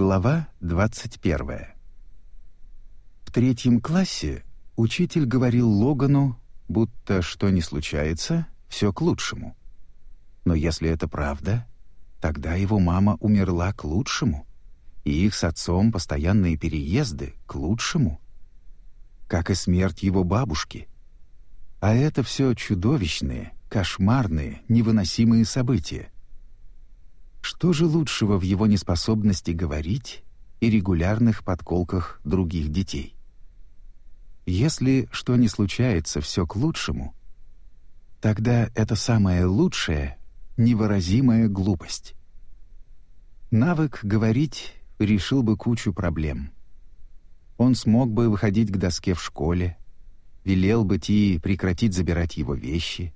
Глава 21. В третьем классе учитель говорил Логану, будто что ни случается, все к лучшему. Но если это правда, тогда его мама умерла к лучшему, и их с отцом постоянные переезды к лучшему, как и смерть его бабушки. А это все чудовищные, кошмарные, невыносимые события — что же лучшего в его неспособности говорить и регулярных подколках других детей? Если что не случается все к лучшему, тогда это самое лучшее — невыразимая глупость. Навык говорить решил бы кучу проблем. Он смог бы выходить к доске в школе, велел бы Ти прекратить забирать его вещи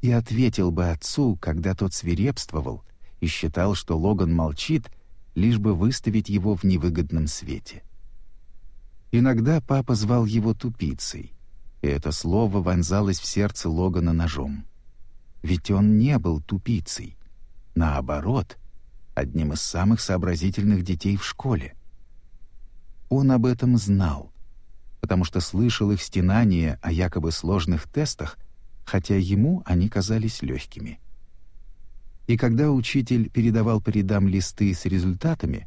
и ответил бы отцу, когда тот свирепствовал и считал, что Логан молчит, лишь бы выставить его в невыгодном свете. Иногда папа звал его тупицей, и это слово вонзалось в сердце Логана ножом. Ведь он не был тупицей. Наоборот, одним из самых сообразительных детей в школе. Он об этом знал, потому что слышал их стенания о якобы сложных тестах, хотя ему они казались легкими. И когда учитель передавал по рядам листы с результатами,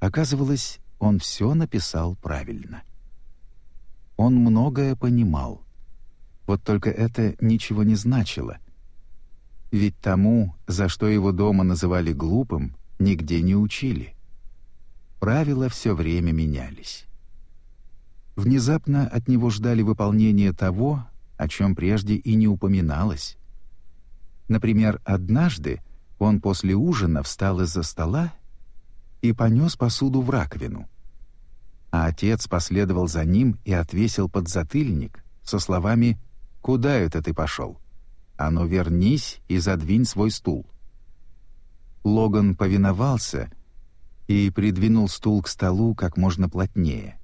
оказывалось, он все написал правильно. Он многое понимал. Вот только это ничего не значило. Ведь тому, за что его дома называли глупым, нигде не учили. Правила все время менялись. Внезапно от него ждали выполнения того, о чем прежде и не упоминалось. Например, однажды он после ужина встал из-за стола и понес посуду в раковину. А отец последовал за ним и отвесил подзатыльник со словами «Куда это ты пошел? А ну вернись и задвинь свой стул». Логан повиновался и придвинул стул к столу как можно плотнее.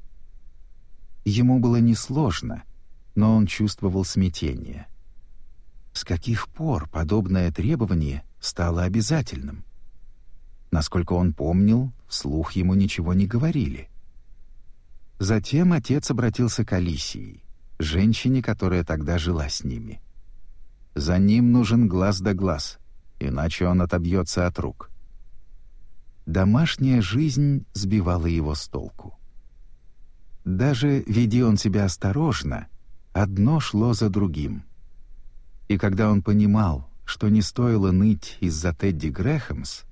Ему было несложно, но он чувствовал смятение. С каких пор подобное требование стало обязательным. Насколько он помнил, вслух ему ничего не говорили. Затем отец обратился к Алисии, женщине, которая тогда жила с ними. За ним нужен глаз да глаз, иначе он отобьется от рук. Домашняя жизнь сбивала его с толку. Даже веди он себя осторожно, одно шло за другим. И когда он понимал, что не стоило ныть из-за Тедди Грэхэмс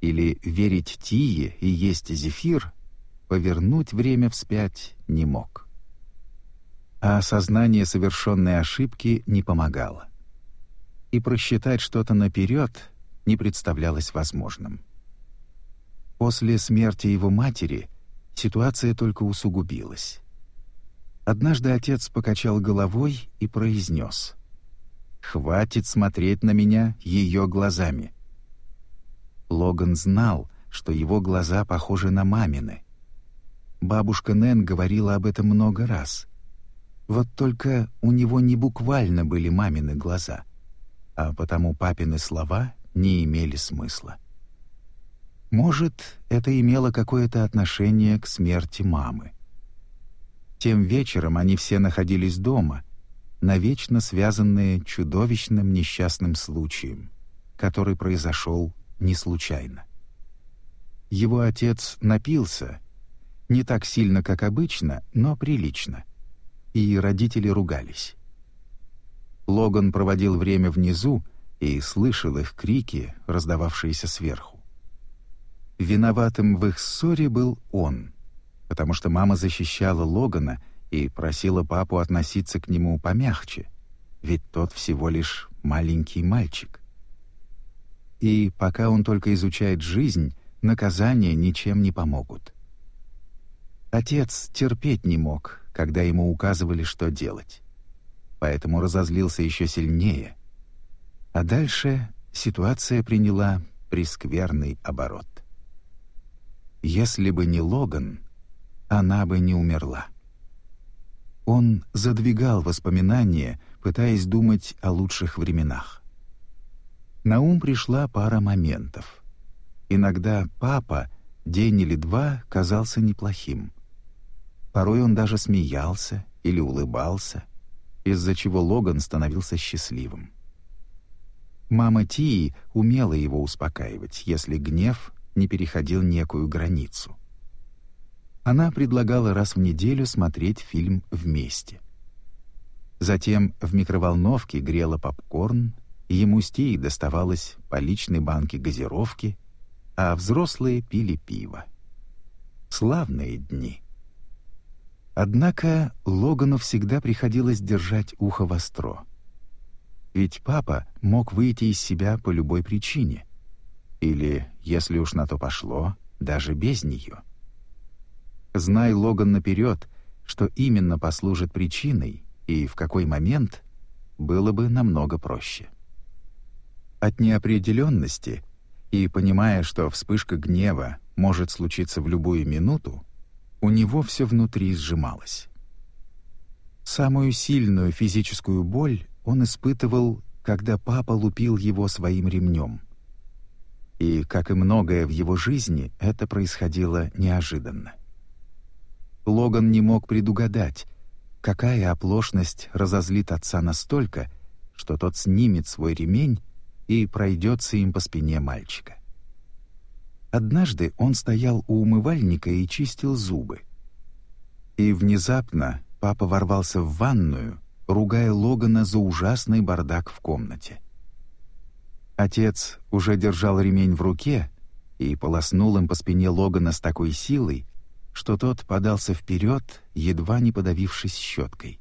или верить Тие и есть зефир, повернуть время вспять не мог. А осознание совершенной ошибки не помогало. И просчитать что-то наперед не представлялось возможным. После смерти его матери ситуация только усугубилась. Однажды отец покачал головой и произнес — Хватит смотреть на меня ее глазами. Логан знал, что его глаза похожи на мамины. Бабушка Нэн говорила об этом много раз. Вот только у него не буквально были мамины глаза, а потому папины слова не имели смысла. Может, это имело какое-то отношение к смерти мамы. Тем вечером они все находились дома — навечно связанные чудовищным несчастным случаем, который произошел не случайно. Его отец напился, не так сильно, как обычно, но прилично, и родители ругались. Логан проводил время внизу и слышал их крики, раздававшиеся сверху. Виноватым в их ссоре был он, потому что мама защищала Логана — и просила папу относиться к нему помягче, ведь тот всего лишь маленький мальчик. И пока он только изучает жизнь, наказания ничем не помогут. Отец терпеть не мог, когда ему указывали, что делать. Поэтому разозлился еще сильнее. А дальше ситуация приняла прескверный оборот. Если бы не Логан, она бы не умерла. Он задвигал воспоминания, пытаясь думать о лучших временах. На ум пришла пара моментов. Иногда папа день или два казался неплохим. Порой он даже смеялся или улыбался, из-за чего Логан становился счастливым. Мама Тии умела его успокаивать, если гнев не переходил некую границу. Она предлагала раз в неделю смотреть фильм вместе. Затем в микроволновке грела попкорн, и ему с Тией доставалось по личной банке газировки, а взрослые пили пиво. Славные дни. Однако Логану всегда приходилось держать ухо востро. Ведь папа мог выйти из себя по любой причине. Или, если уж на то пошло, даже без нее. Знай Логан наперед, что именно послужит причиной и в какой момент, было бы намного проще. От неопределенности и понимая, что вспышка гнева может случиться в любую минуту, у него все внутри сжималось. Самую сильную физическую боль он испытывал, когда папа лупил его своим ремнем. И, как и многое в его жизни, это происходило неожиданно. Логан не мог предугадать, какая оплошность разозлит отца настолько, что тот снимет свой ремень и пройдется им по спине мальчика. Однажды он стоял у умывальника и чистил зубы. И внезапно папа ворвался в ванную, ругая Логана за ужасный бардак в комнате. Отец уже держал ремень в руке и полоснул им по спине Логана с такой силой, что тот подался вперед, едва не подавившись щеткой.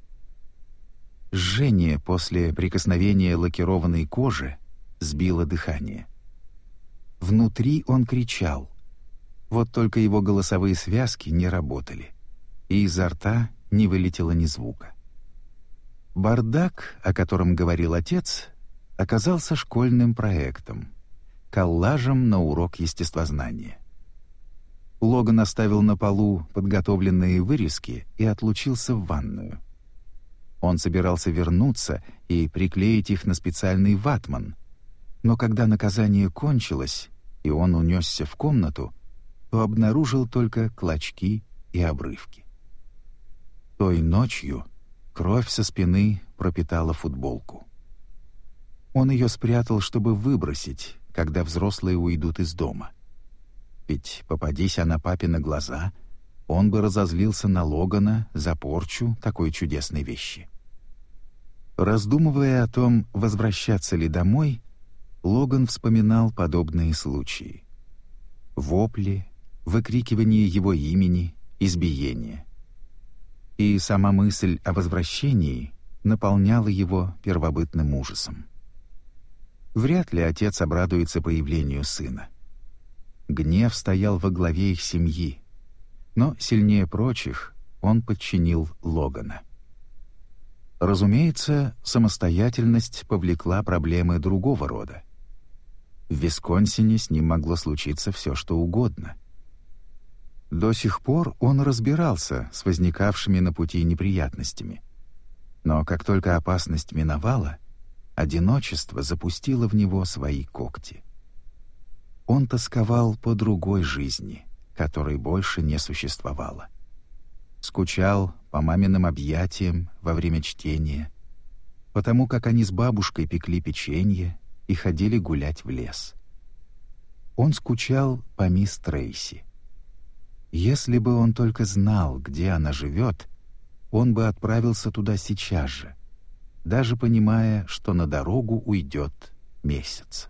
Жжение после прикосновения лакированной кожи сбило дыхание. Внутри он кричал. Вот только его голосовые связки не работали, и изо рта не вылетело ни звука. Бардак, о котором говорил отец, оказался школьным проектом, коллажем на урок естествознания. Логан оставил на полу подготовленные вырезки и отлучился в ванную. Он собирался вернуться и приклеить их на специальный ватман, но когда наказание кончилось, и он унесся в комнату, то обнаружил только клочки и обрывки. Той ночью кровь со спины пропитала футболку. Он ее спрятал, чтобы выбросить, когда взрослые уйдут из дома. Ведь, попадись она папе на глаза, он бы разозлился на Логана за порчу такой чудесной вещи. Раздумывая о том, возвращаться ли домой, Логан вспоминал подобные случаи. Вопли, выкрикивание его имени, избиение. И сама мысль о возвращении наполняла его первобытным ужасом. Вряд ли отец обрадуется появлению сына. Гнев стоял во главе их семьи, но сильнее прочих он подчинил Логана. Разумеется, самостоятельность повлекла проблемы другого рода. В Висконсине с ним могло случиться все, что угодно. До сих пор он разбирался с возникавшими на пути неприятностями. Но как только опасность миновала, одиночество запустило в него свои когти. Он тосковал по другой жизни, которой больше не существовало. Скучал по маминым объятиям во время чтения, потому как они с бабушкой пекли печенье и ходили гулять в лес. Он скучал по мисс Трейси. Если бы он только знал, где она живет, он бы отправился туда сейчас же, даже понимая, что на дорогу уйдет месяц.